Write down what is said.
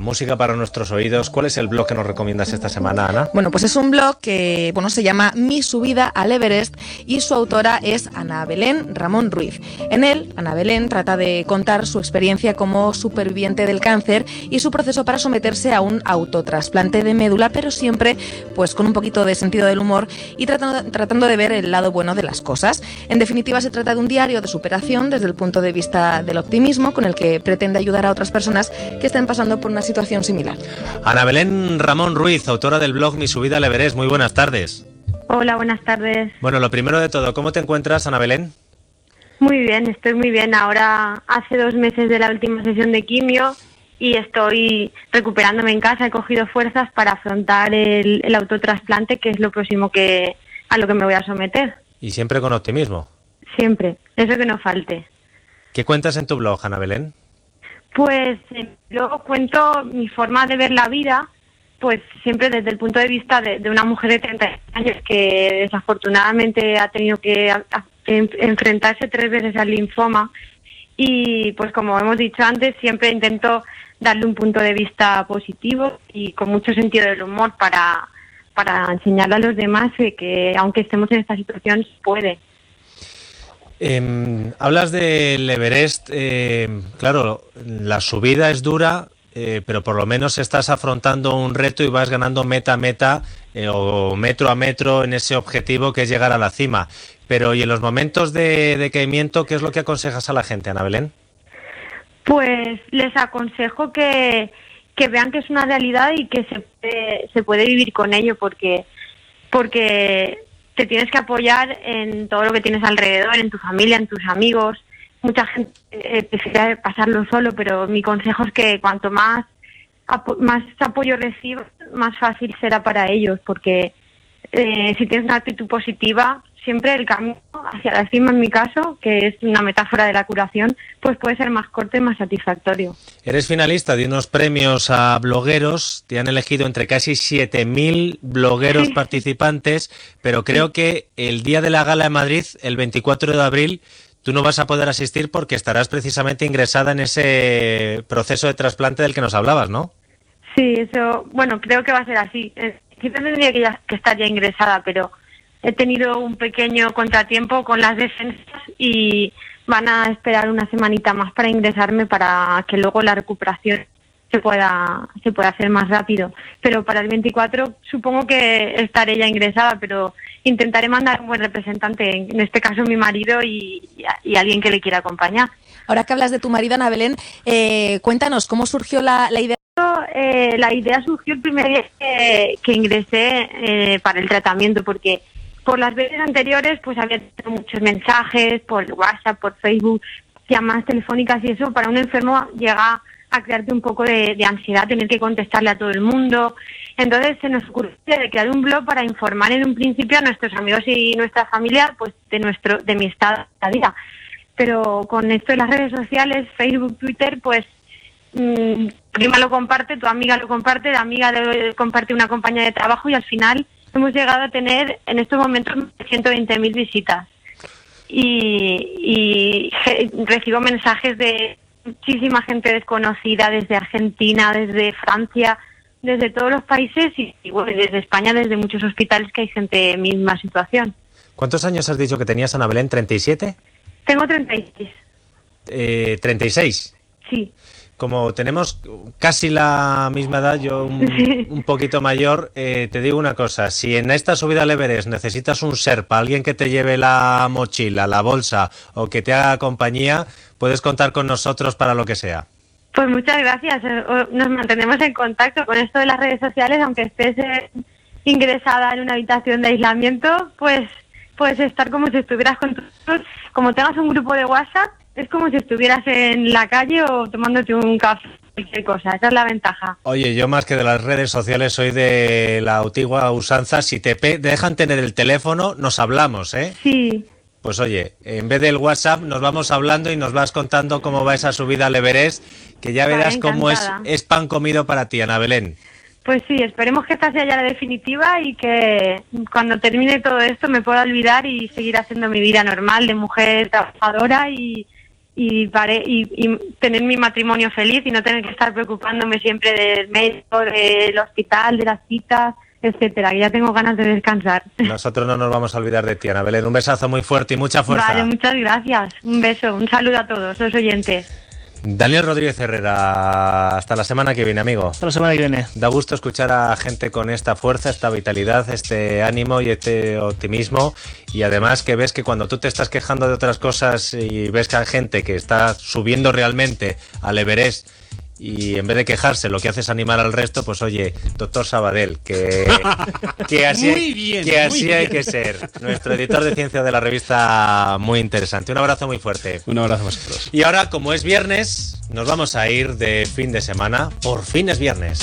música para nuestros oídos. ¿Cuál es el blog que nos recomiendas esta semana, Ana? Bueno, pues es un blog que bueno, se llama Mi subida al Everest y su autora es Ana Belén Ramón Ruiz. En él, Ana Belén trata de contar su experiencia como superviviente del cáncer y su proceso para someterse a un autotrasplante de médula, pero siempre pues con un poquito de sentido del humor y tratando, tratando de ver el lado bueno de las cosas. En definitiva, se trata de un diario de superación desde el punto de vista del optimismo con el que pretende ayudar a otras personas que estén pasando por una situación similar. Ana Belén Ramón Ruiz, autora del blog Mi Subida al Everest, muy buenas tardes. Hola, buenas tardes. Bueno, lo primero de todo, ¿cómo te encuentras, Ana Belén? Muy bien, estoy muy bien. Ahora hace dos meses de la última sesión de quimio y estoy recuperándome en casa. He cogido fuerzas para afrontar el, el autotrasplante, que es lo próximo que a lo que me voy a someter. Y siempre con optimismo. Siempre, eso que no falte. ¿Qué cuentas en tu blog, Ana Belén? Pues eh, luego cuento mi forma de ver la vida, pues siempre desde el punto de vista de, de una mujer de 30 años que desafortunadamente ha tenido que enfrentarse tres veces al linfoma y pues como hemos dicho antes siempre intento darle un punto de vista positivo y con mucho sentido del humor para para enseñarle a los demás eh, que aunque estemos en esta situación puede. Em, hablas del Everest, em, claro, la subida es dura, eh, pero por lo menos estás afrontando un reto y vas ganando meta a meta eh, o metro a metro en ese objetivo que es llegar a la cima. Pero y en los momentos de decaimiento, ¿qué es lo que aconsejas a la gente, Ana Belén? Pues les aconsejo que, que vean que es una realidad y que se se puede vivir con ello porque, porque te tienes que apoyar en todo lo que tienes alrededor, en tu familia, en tus amigos. Mucha gente eh, prefiere pasarlo solo, pero mi consejo es que cuanto más, apo- más apoyo recibas, más fácil será para ellos porque eh, si tienes una actitud positiva, siempre el camino hacia la cima, en mi caso, que es una metáfora de la curación, pues puede ser más corto y más satisfactorio. Eres finalista de unos premios a blogueros, te han elegido entre casi 7.000 blogueros Sí. participantes, pero creo que el día de la gala en Madrid, el 24 de abril, tú no vas a poder asistir porque estarás precisamente ingresada en ese proceso de trasplante del que nos hablabas, ¿no? Sí, eso, bueno, creo que va a ser así. Eh, Quizás tendría que, ya- que estar ya ingresada, pero he tenido un pequeño contratiempo con las defensas y van a esperar una semanita más para ingresarme para que luego la recuperación se pueda se pueda hacer más rápido. Pero para el 24 supongo que estaré ya ingresada, pero intentaré mandar un buen representante, en este caso mi marido y, alguien que le quiera acompañar. Ahora que hablas de tu marido, Ana Belén, eh, cuéntanos cómo surgió la, la idea. eh, la idea surgió el primer día que, que ingresé eh, para el tratamiento, porque por las veces anteriores pues había tenido muchos mensajes por WhatsApp, por Facebook, llamadas telefónicas y eso para un enfermo llega a crearte un poco de, de ansiedad tener que contestarle a todo el mundo. Entonces se nos ocurrió de crear un blog para informar en un principio a nuestros amigos y nuestra familia pues de nuestro de mi estado de vida. Pero con esto de las redes sociales, Facebook, Twitter, pues mm, prima lo comparte, tu amiga lo comparte, la amiga le comparte una compañía de trabajo y al final hemos llegado a tener en estos momentos 120.000 visitas. Y, recibo mensajes de muchísima gente desconocida desde Argentina, desde Francia, desde todos los países y, y, bueno, desde España, desde muchos hospitales que hay gente en misma situación. ¿Cuántos años has dicho que tenías, Ana Belén? ¿37? Tengo 36, Eh, ¿36? sí. Como tenemos casi la misma edad, yo un, un poquito mayor, eh, te digo una cosa, si en esta subida al Everest necesitas un serpa, alguien que te lleve la mochila, la bolsa o que te haga compañía, puedes contar con nosotros para lo que sea. Pues muchas gracias. Eh, Nos mantenemos en contacto con esto de las redes sociales, aunque estés eh, ingresada en una habitación de aislamiento, pues puedes estar como si estuvieras con tus... Como tengas un grupo de WhatsApp, es como si estuvieras en la calle o tomándote un café, cualquier cosa. Esa es la ventaja. Oye, yo más que de las redes sociales soy de la antigua usanza, si te pe- dejan tener el teléfono, nos hablamos, ¿eh? Sí, Pues oye, en vez del WhatsApp nos vamos hablando y nos vas contando cómo va esa subida al Everest, que ya verás cómo es, es pan comido para ti, Ana Belén. pues sí, esperemos que esta sea ya la definitiva y que cuando termine todo esto me pueda olvidar y seguir haciendo mi vida normal de mujer trabajadora y, y, y, y, tener mi matrimonio feliz y no tener que estar preocupándome siempre del médico, del hospital, de las citas, etcétera, que ya tengo ganas de descansar. Nosotros no nos vamos a olvidar de ti, Ana Belén. Un besazo muy fuerte y mucha fuerza. Vale, muchas gracias. Un beso, un saludo a todos los oyentes. Daniel Rodríguez Herrera, hasta la semana que viene, amigo. Hasta la semana que viene. Da gusto escuchar a gente con esta fuerza, esta vitalidad, este ánimo y este optimismo. Y además que ves que cuando tú te estás quejando de otras cosas y ves que hay gente que está subiendo realmente al Everest y en vez de quejarse lo que hace es animar al resto, pues oye, doctor Sabadell, que, que así, muy bien, que así muy hay bien. que ser. Nuestro editor de ciencia de la revista, muy interesante. Un abrazo muy fuerte. Un abrazo a vosotros. Y ahora, como es viernes, nos vamos a ir de fin de semana. Por fin es viernes.